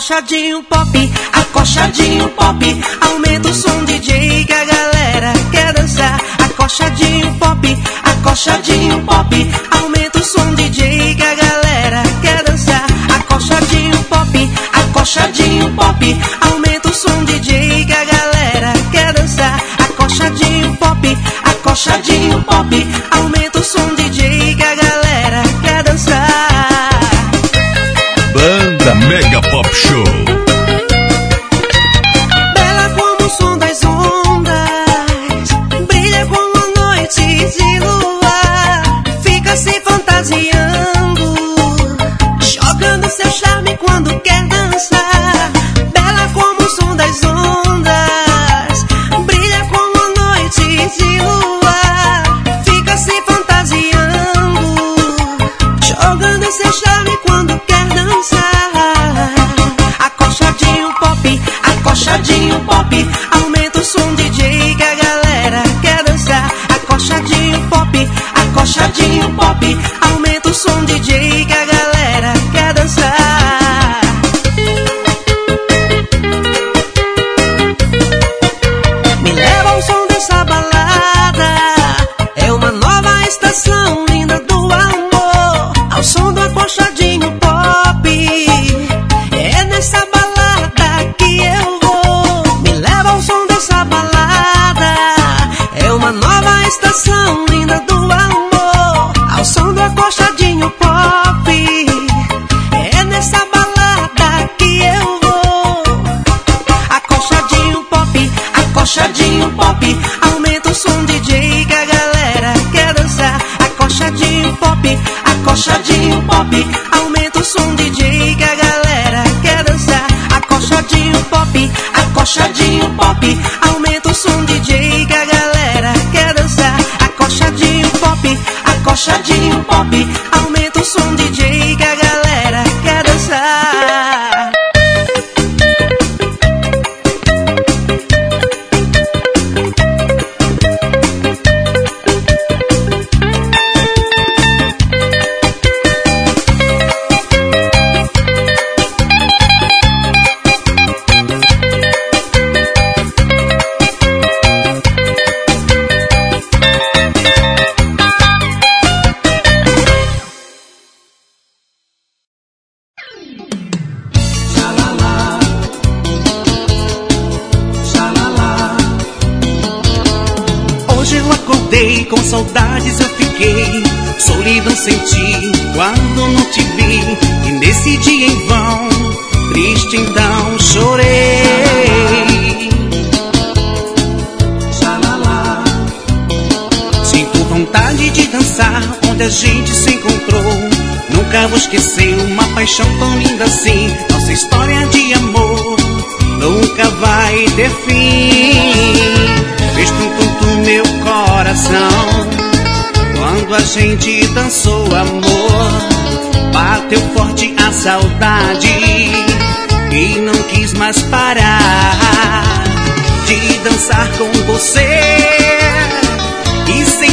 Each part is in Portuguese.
Acolchadinho pop, acolchadinho pop. Aumenta o som DJ que a galera quer dançar. Acolchadinho pop, acolchadinho pop. Aumenta o som DJ que a galera quer dançar. Acolchadinho pop, acolchadinho pop. Aumenta o som DJ que a galera quer dançar. Acolchadinho pop, acolchadinho pop. Aumenta o som DJ Show.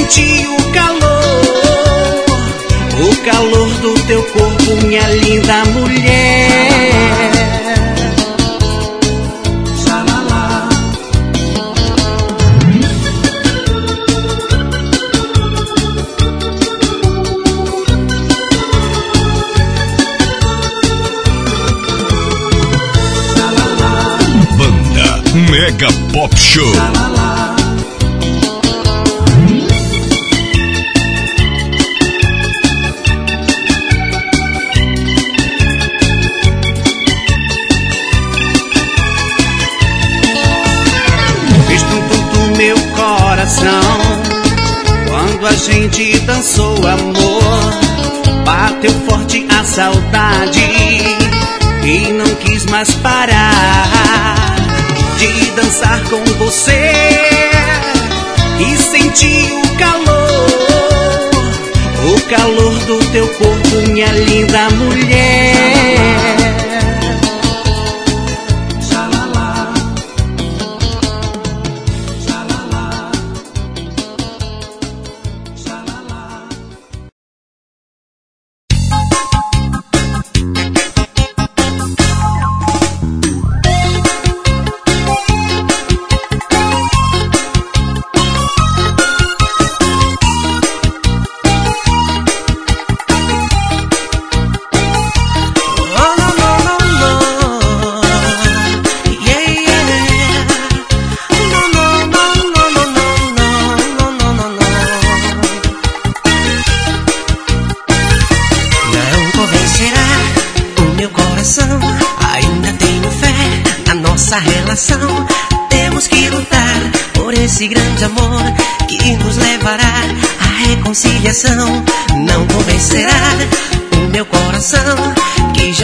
senti o calor, o calor do teu corpo, minha linda mulher. Mega Pop Show. saudade e não quis mais parar de dançar com você e senti o calor, o calor do teu corpo, minha linda mulher.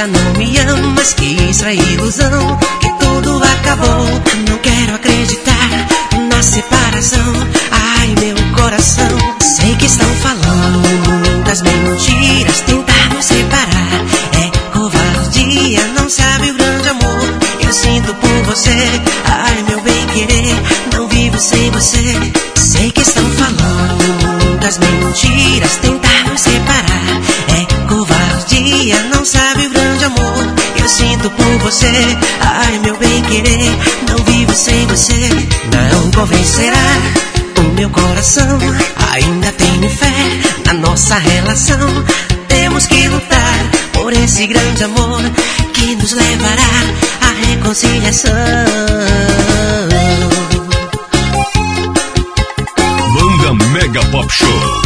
já não me amas, que isso é ilusão. nossa relação. Temos que lutar por esse grande amor que nos levará à reconciliação. Banda Mega Pop Show.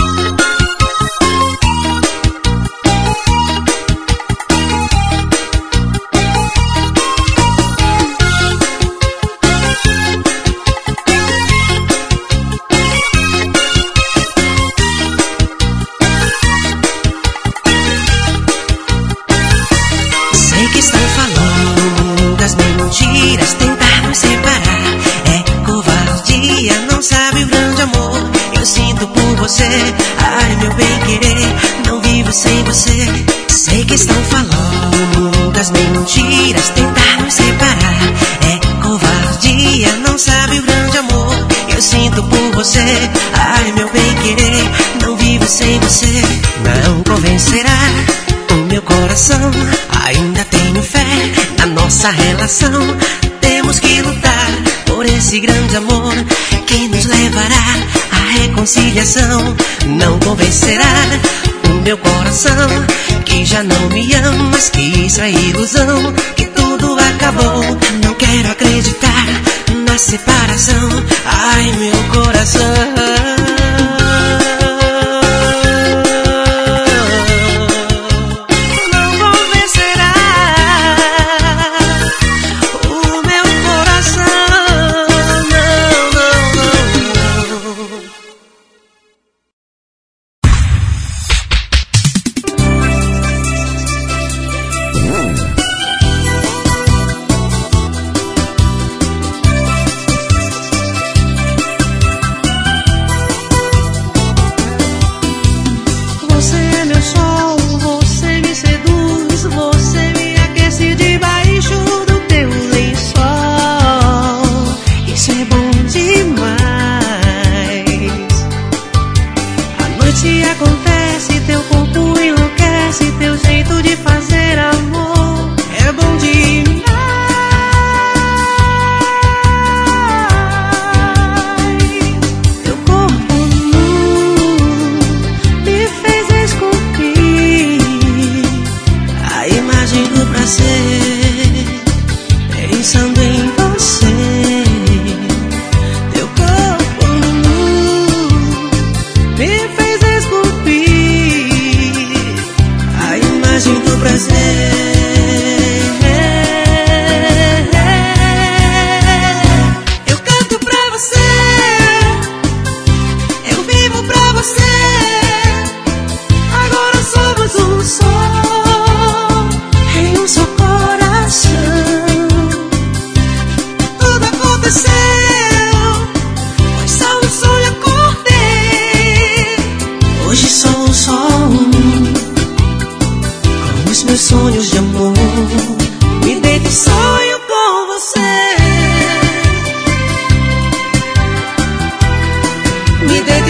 amor que nos levará à reconciliação. Não convencerá o meu coração que já não me ama, mas que isso é ilusão, que tudo acabou. Não quero acreditar na separação. Ai, meu coração.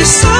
só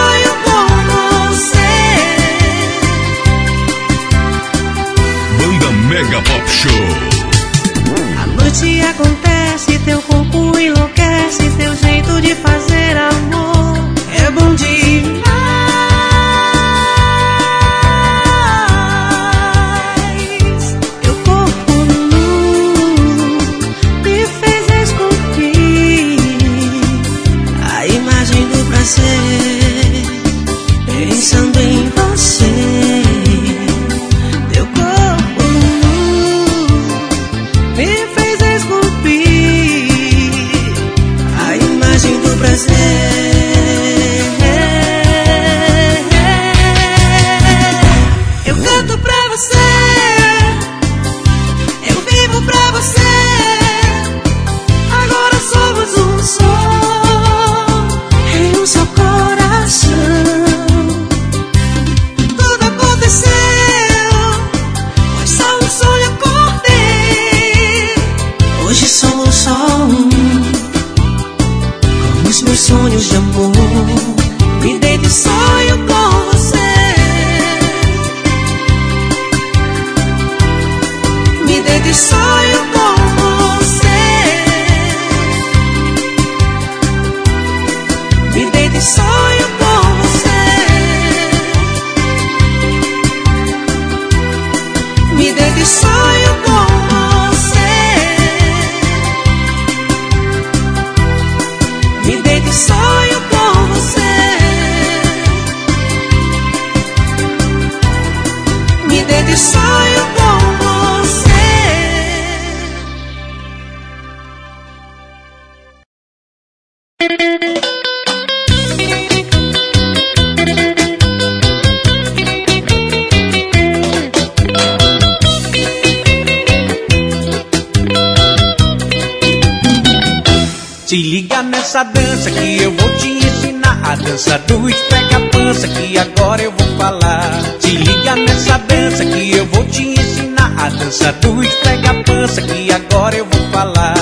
Se liga nessa dança que eu vou te ensinar. A dança do esfrega pança que agora eu vou falar. Se liga nessa dança que eu vou te ensinar. A dança do esfrega pança que agora eu vou falar.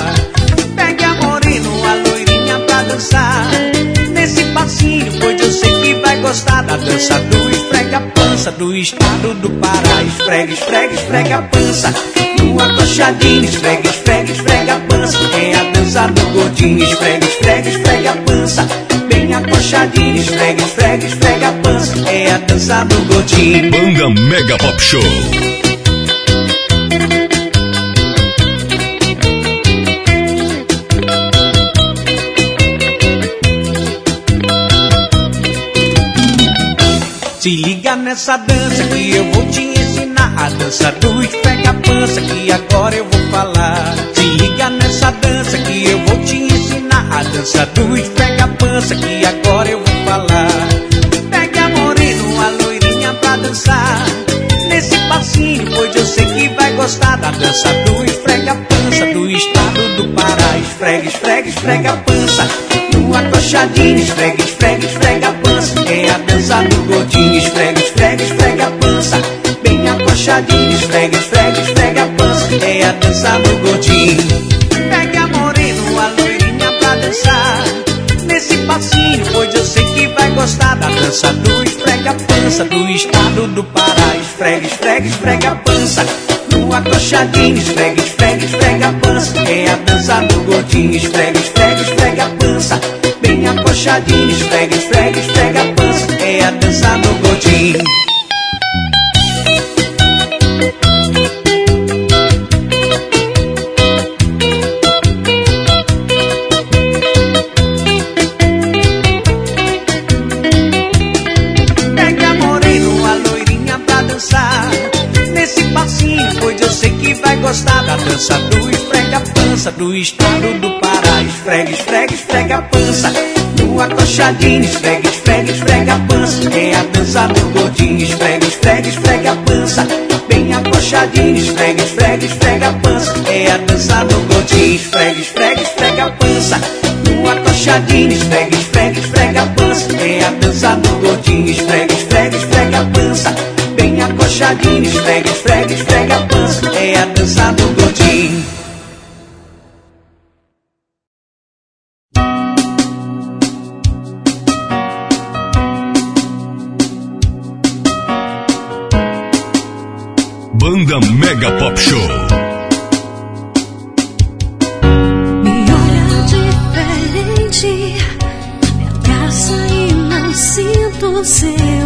Pegue a moreno, a loirinha pra dançar. Nesse passinho, pois eu sei que vai gostar Da dança do pança do estado do Pará Esfrega, esfrega, esfrega a pança no acochadinho, esfrega, esfrega, esfrega a pança. É a dança do gordinho, esfrega, esfrega, esfrega a pança. Bem acochadinho, esfrega, esfrega, esfrega a pança. É a dança do gordinho. Banda Mega Pop Show. Se liga nessa dança que eu vou te ensinar. A dança do esfrega a pança que agora eu vou falar. Se liga nessa dança que eu vou te ensinar. A dança do esfrega a pança que agora eu vou falar. Pegue a moreno, a loirinha pra dançar. Nesse passinho, pois eu sei que vai gostar da dança do esfrega a pança do estado do Pará. Esfrega, esfrega, esfrega a pança. No acochadinho, esfrega, esfrega, esfrega a pança. A dança do gordinho, esfrega, esfrega, esfrega a pança. Bem acochadinho, esfrega, esfrega, esfrega a pança. É a dança do gordinho. Pega a moreno, a loirinha pra dançar. Nesse passinho, pois eu sei que vai gostar da dança do esfrega a pança do estado do Pará. Esfrega, esfrega, esfrega a pança. No acochadinho, esfrega, esfrega, esfrega a pança. É a dança do gordinho, esfrega, esfrega, esfrega a pança. Bem acochadinho, esfrega, esfrega, esfrega a pança. A dança do gordinho. Pega a moreno, a loirinha pra dançar. Nesse passinho, pois eu sei que vai gostar da dança do esfrega pança do estado do Pará. Esfrega, esfrega, esfrega a pança. No acochadinho, esfrega, a pança. É a dança do gordinho, esfrega, esfrega, esfrega a pança. Bem acochadinho, esfrega, esfrega, esfrega a pança. É a dança do gordinho, esfrega, esfrega, esfrega a pança. No acochadinho, esfrega, esfrega, esfrega a pança. É a dança do gordinho, esfrega, esfrega, esfrega a pança. Bem acochadinho, esfrega, esfrega, esfrega a pança. É a dança do gordinho. Mega Pop Show. Me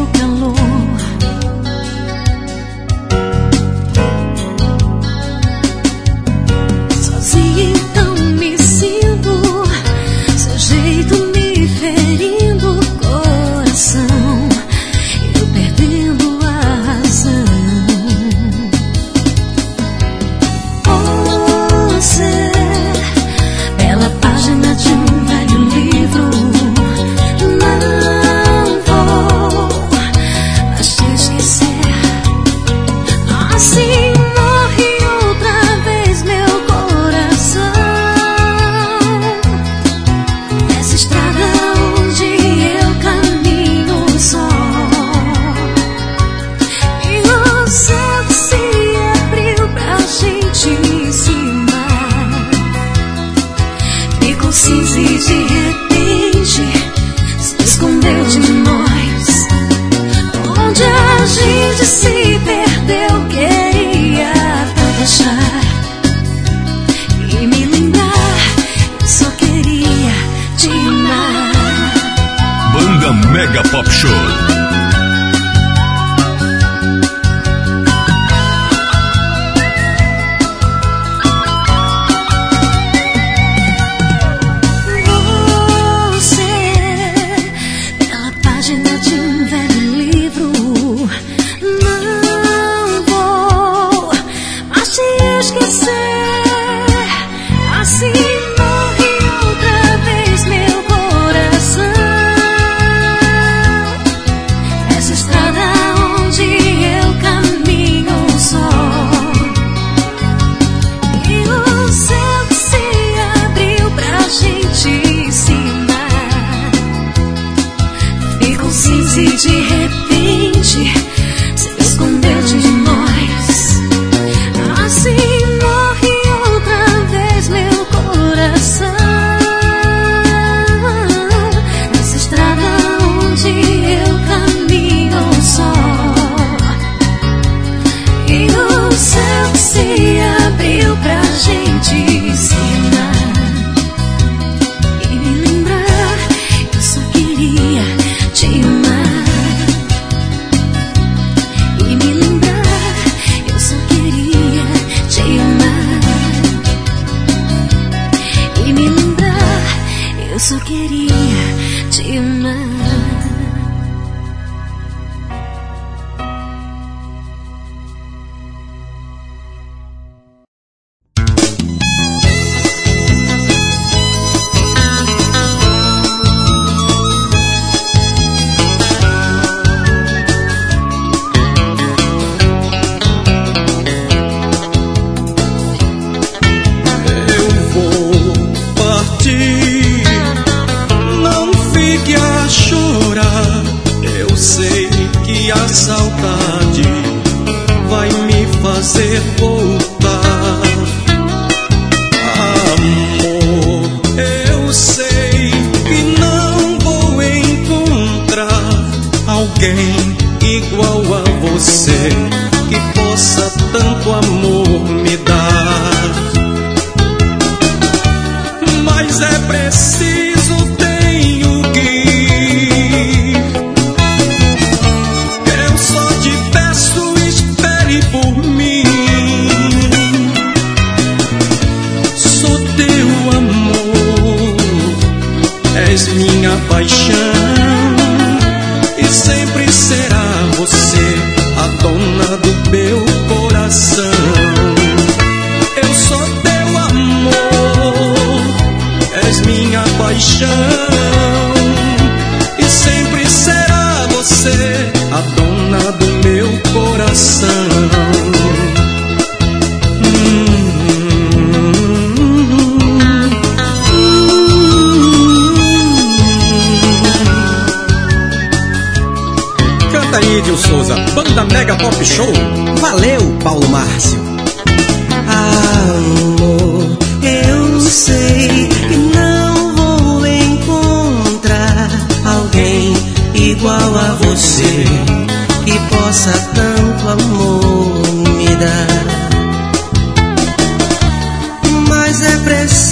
siempre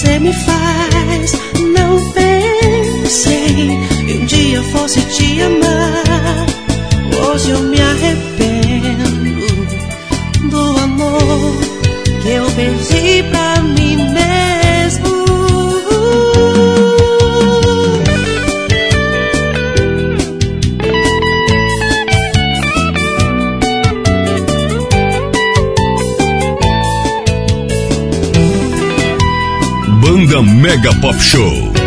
você me faz. Mega Pop Show.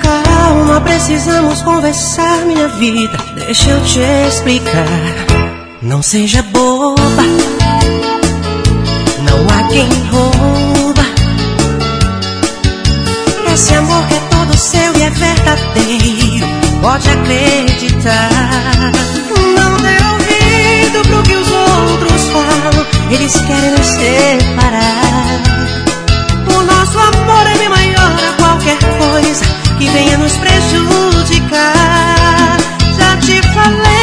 Calma, precisamos conversar, minha vida. Deixa eu te explicar. Não seja boba. Não há quem rouba. Esse amor que é todo seu e é verdadeiro. Pode acreditar. Não dê ouvido pro que os outros falam. Eles querem ser amor é bem maior a qualquer coisa que venha nos prejudicar. Já te falei.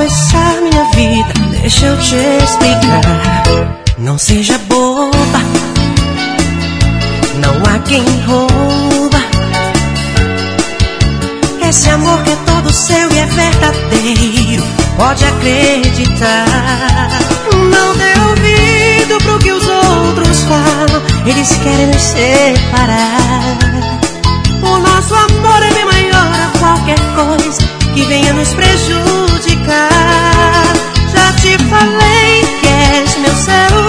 atravessar minha vida, deixa eu te explicar. Não seja boba, não há quem rouba. Esse amor que é todo seu e é verdadeiro, pode acreditar. Não dê ouvido pro que os outros falam, eles querem nos separar. O nosso amor é bem maior a qualquer coisa que venha nos prejudicar. Já te falei que és meu céu,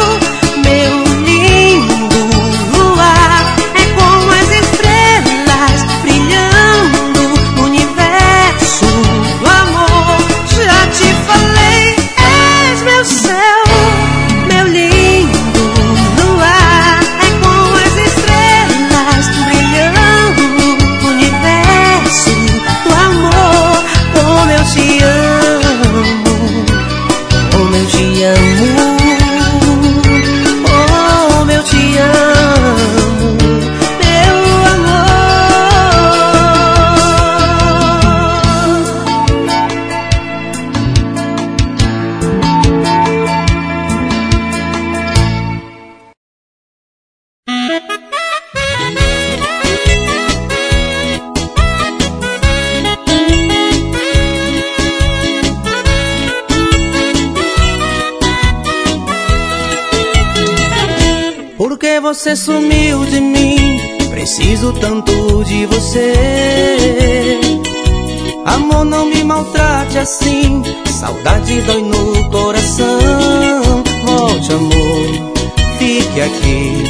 Saudade dói no coração. Volte, amor, fique aqui.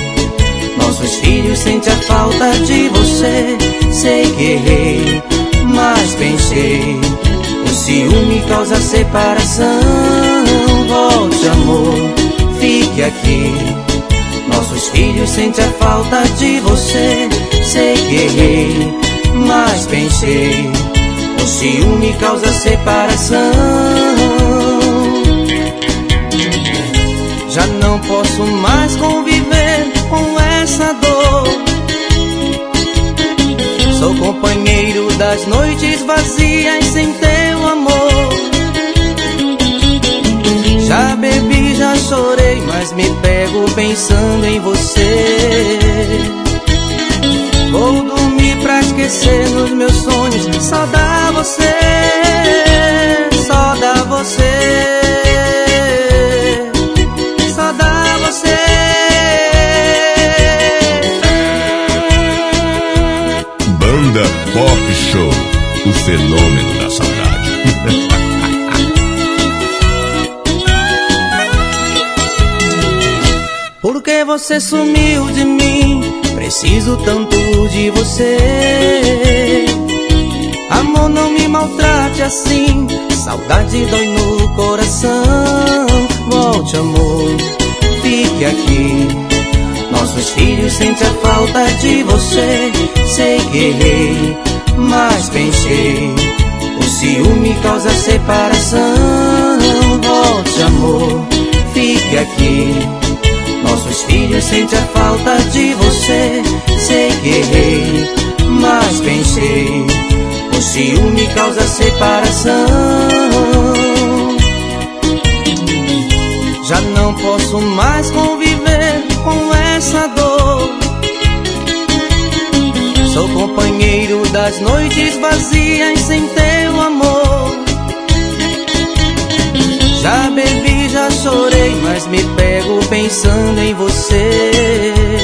Nossos filhos sentem a falta de você. Sei que errei, mas pensei. O ciúme causa separação. Volte, amor, fique aqui. Nossos filhos sentem a falta de você. Sei que errei, mas pensei. O ciúme causa separação. Já não posso mais conviver com essa dor. Sou companheiro das noites vazias sem teu amor. Já bebi, já chorei, mas me pego pensando em você. Vou dormir pra esquecer nos meus sonhos, dá você, O fenômeno da saudade. Por que você sumiu de mim? Preciso tanto de você. Amor, não me maltrate assim. Saudade dói no coração. Volte, amor, fique aqui. Nossos filhos sentem a falta de você. Sei que errei, mas pensei. O ciúme causa separação. Volte, amor, fique aqui. Nossos filhos sentem a falta de você. Sei que errei, mas pensei. O ciúme causa separação. Já não posso mais conviver companheiro das noites vazias sem teu amor. Já bebi, já chorei, mas me pego pensando em você.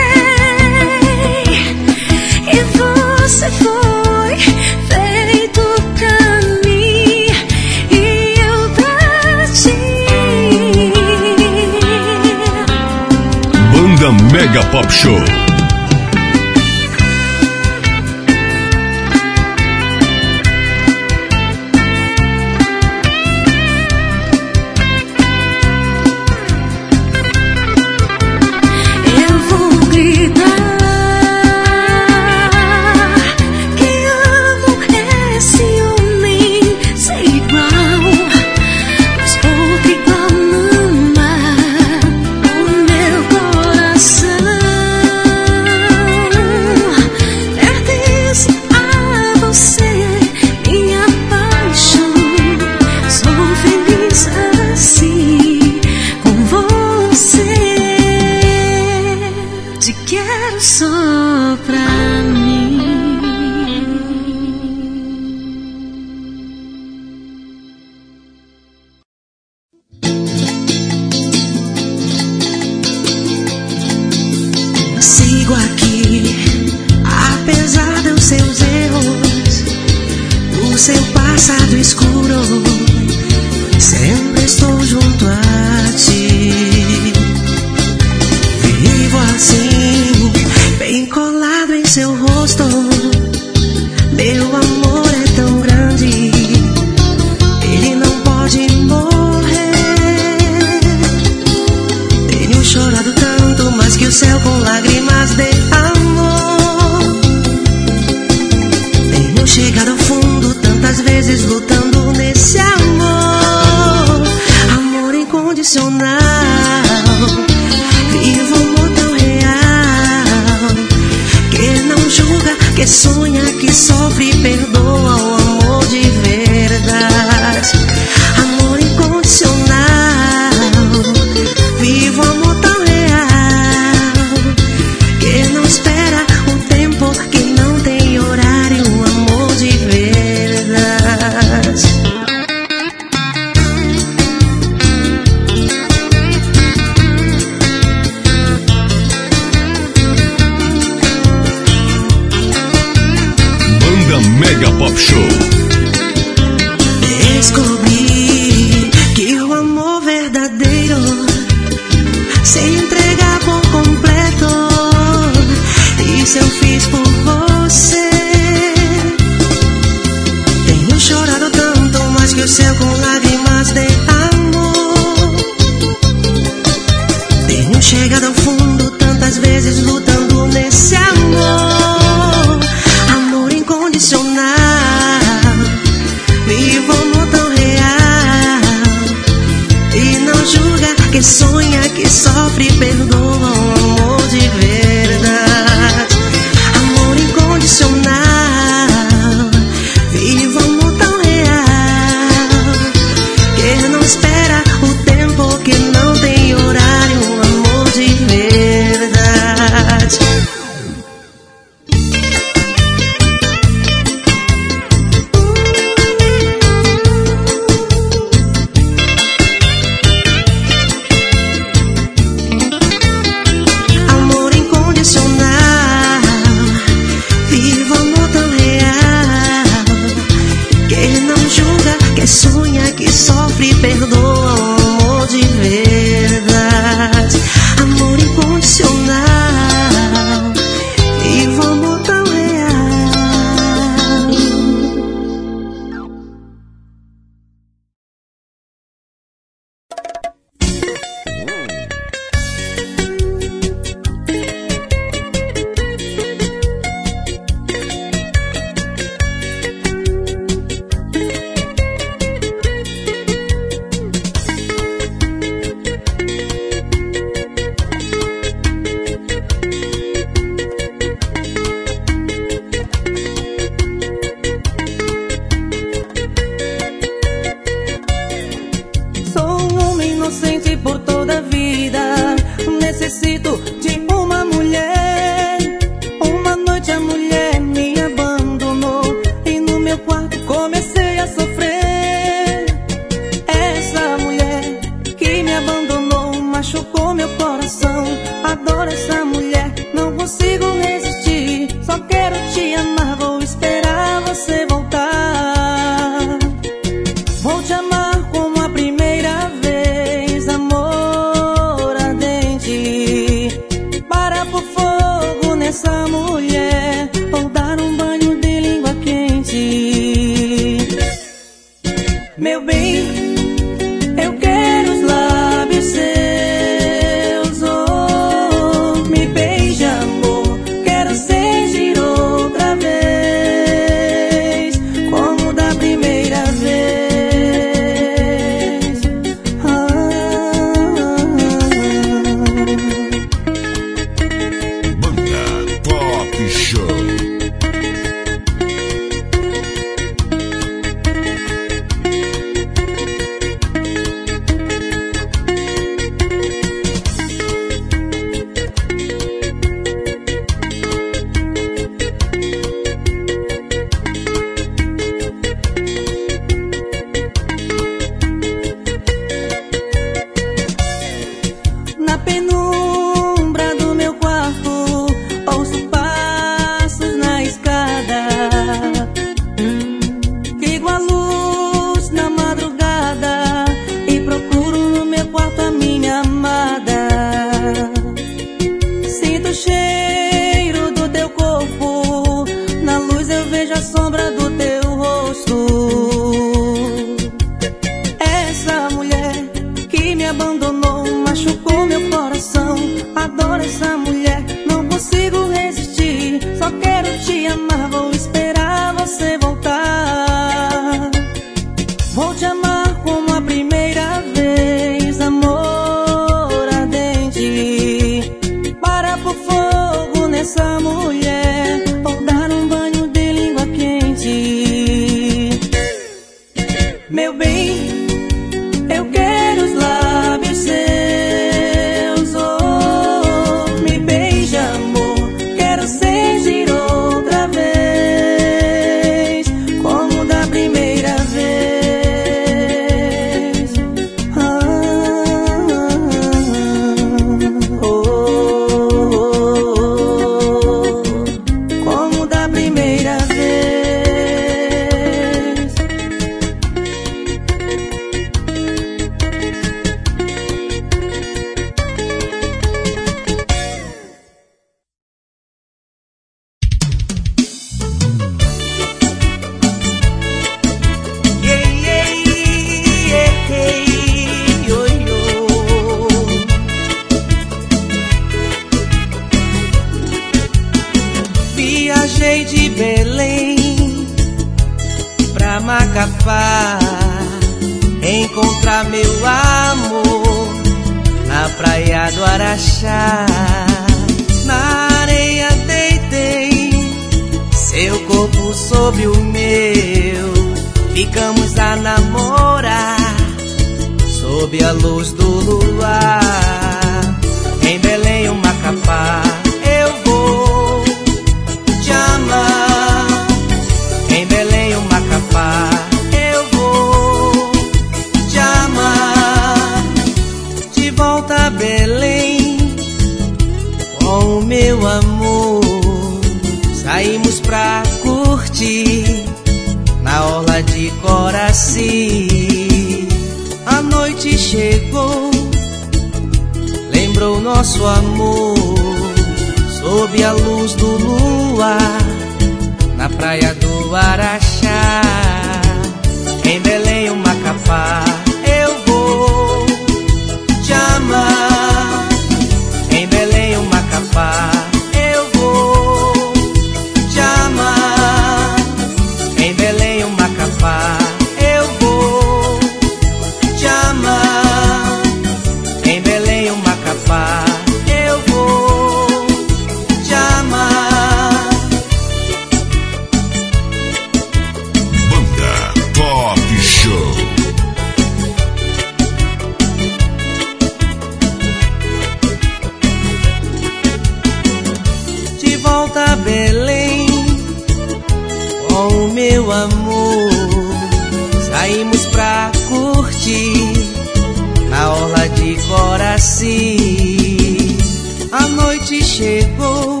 A noite noite chegou,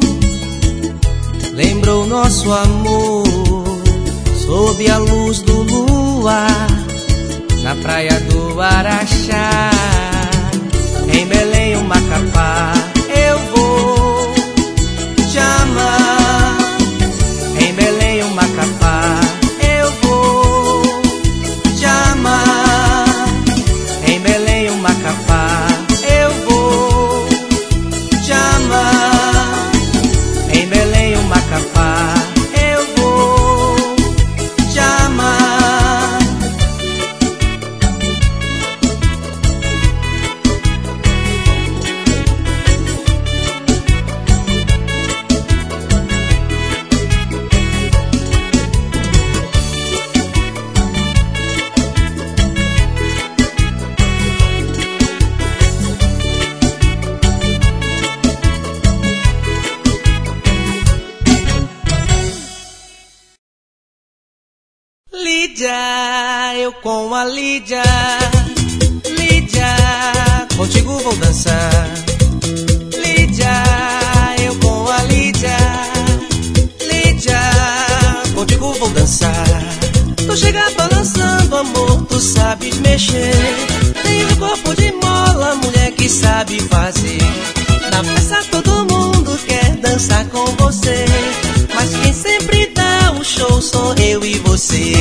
lembrou nosso amor sob a luz do luar na praia do Araxá, em Belém, o Macapá. Lídia. Lídia, contigo vou dançar. Lídia, eu com a Lídia. Lídia, contigo vou dançar. Tu chega balançando, amor, tu sabes mexer. Tem um corpo de mola, mulher que sabe fazer. Na festa todo mundo quer dançar com você. Mas quem sempre dá o show sou eu e você.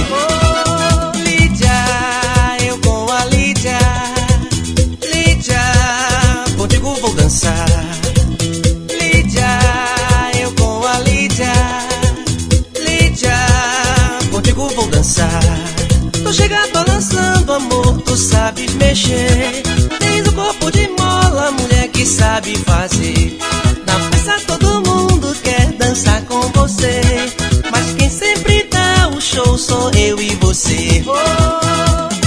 Tu chega balançando, amor, tu sabes mexer. Tens o corpo de mola, mulher que sabe fazer. Na festa todo mundo quer dançar com você. Mas quem sempre dá o show sou eu e você. Oh.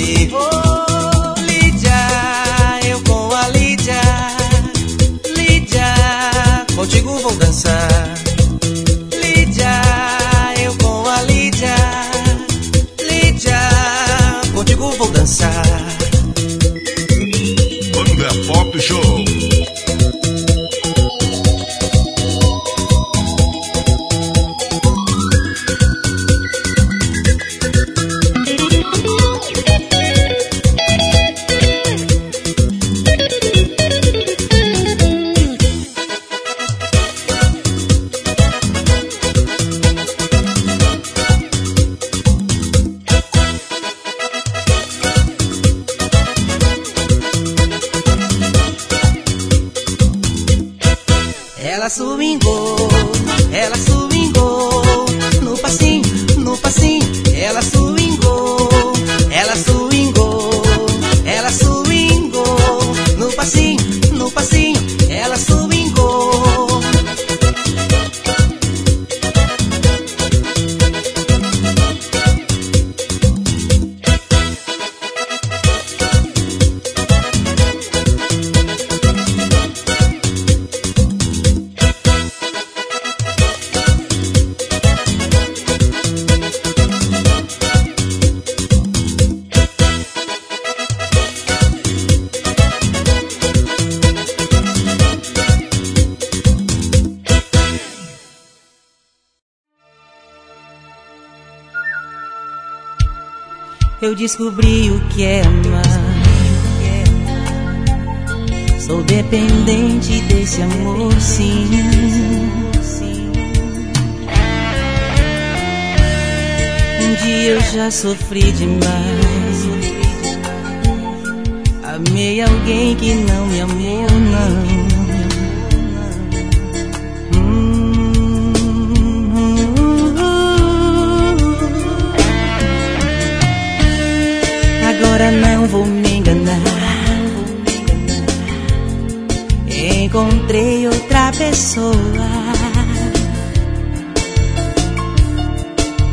E descobri o que é amar. Sou dependente desse amor, sim. Um dia eu já sofri demais. Amei alguém que não me amou, não. Agora não vou me enganar. Encontrei outra pessoa.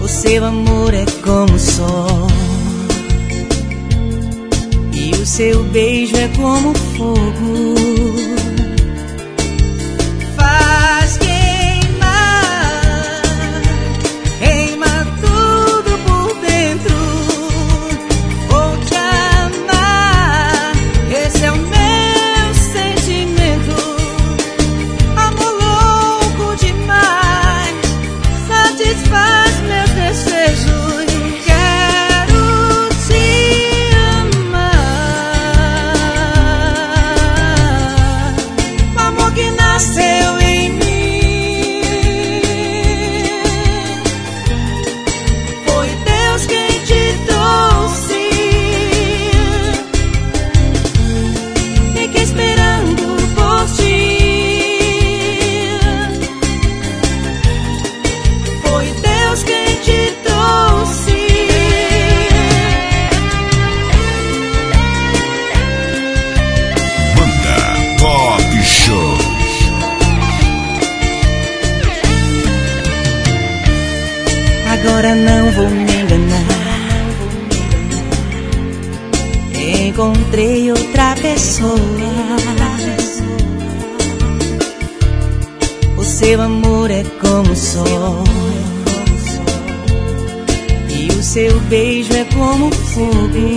O seu amor é como o sol. E o seu beijo é como fogo. Olhar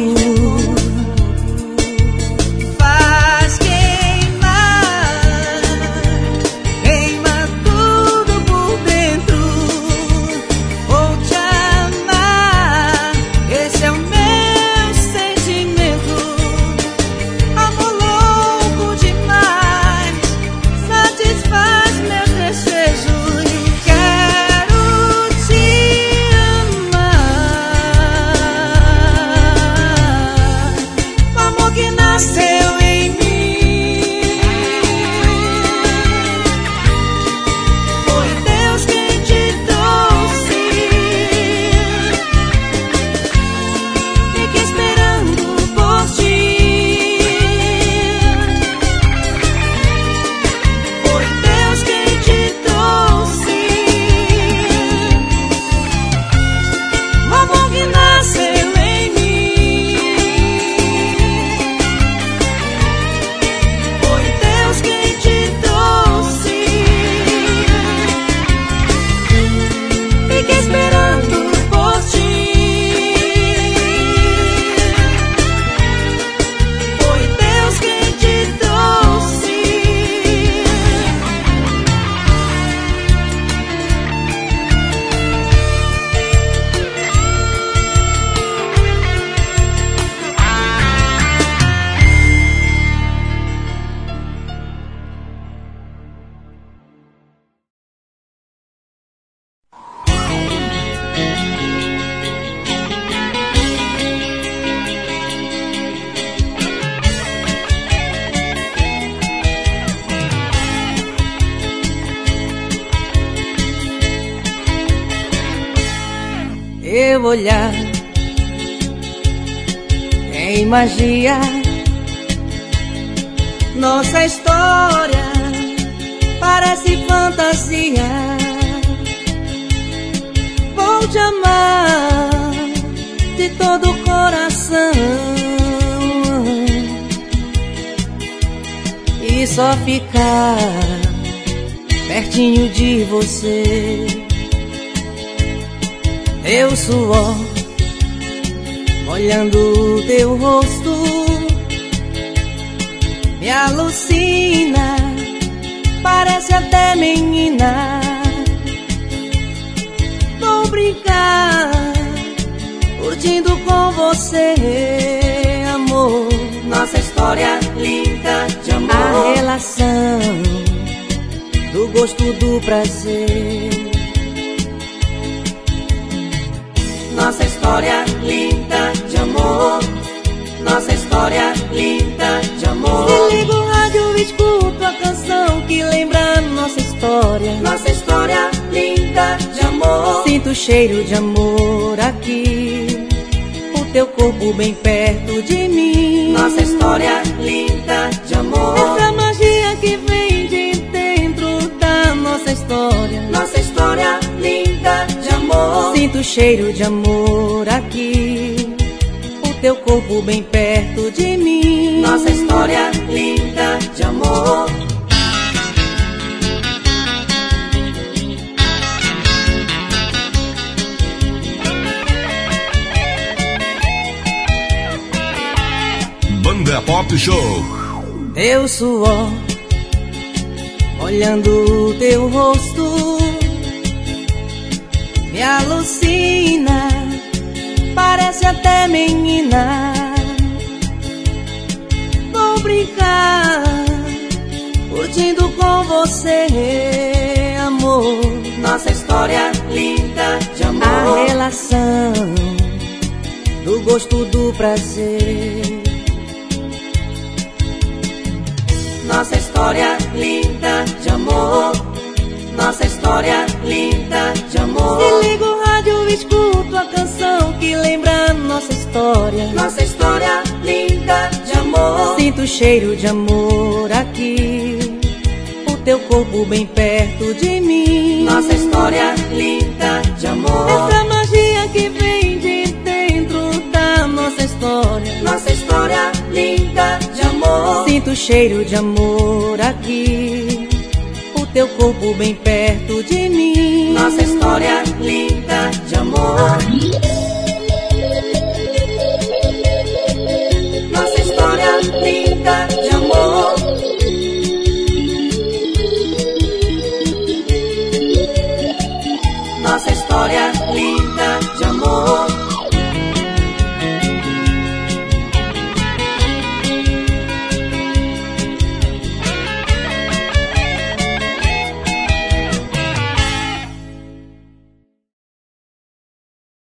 magia. Nossa história parece fantasia. Vou te amar de todo o coração e só ficar pertinho de você teu suor, olhando o teu rosto, me alucina, parece até menina. Vou brincar, curtindo com você, amor. Nossa história linda de amor. A relação do gosto do prazer Nossa história linda amor, nossa história linda de amor. Eu ligo o rádio e escuto a canção que lembra a nossa história. Nossa história linda de amor. Sinto o cheiro de amor aqui. O teu corpo bem perto de mim. Nossa história linda de amor. É Essa magia que vem de dentro da nossa história. Nossa história linda de amor. Sinto o cheiro de amor aqui teu corpo bem perto de mim. Nossa história linda de amor. Banda Pop Show. Teu suor, olhando o teu rosto, me alucina, parece até menina. Vou brincar, curtindo com você, amor. Nossa história linda de amor. A relação do gosto do prazer. Nossa história linda de amor. Nossa história linda de amor. Se ligo escuto a canção que lembra nossa história. Nossa história linda de amor. Sinto o cheiro de amor aqui, o teu corpo bem perto de mim. Nossa história linda de amor. Essa magia que vem de dentro da nossa história. Nossa história linda de amor. Sinto o cheiro de amor aqui, teu corpo bem perto de mim. Nossa história linda de amor. Nossa história linda de amor. Nossa história linda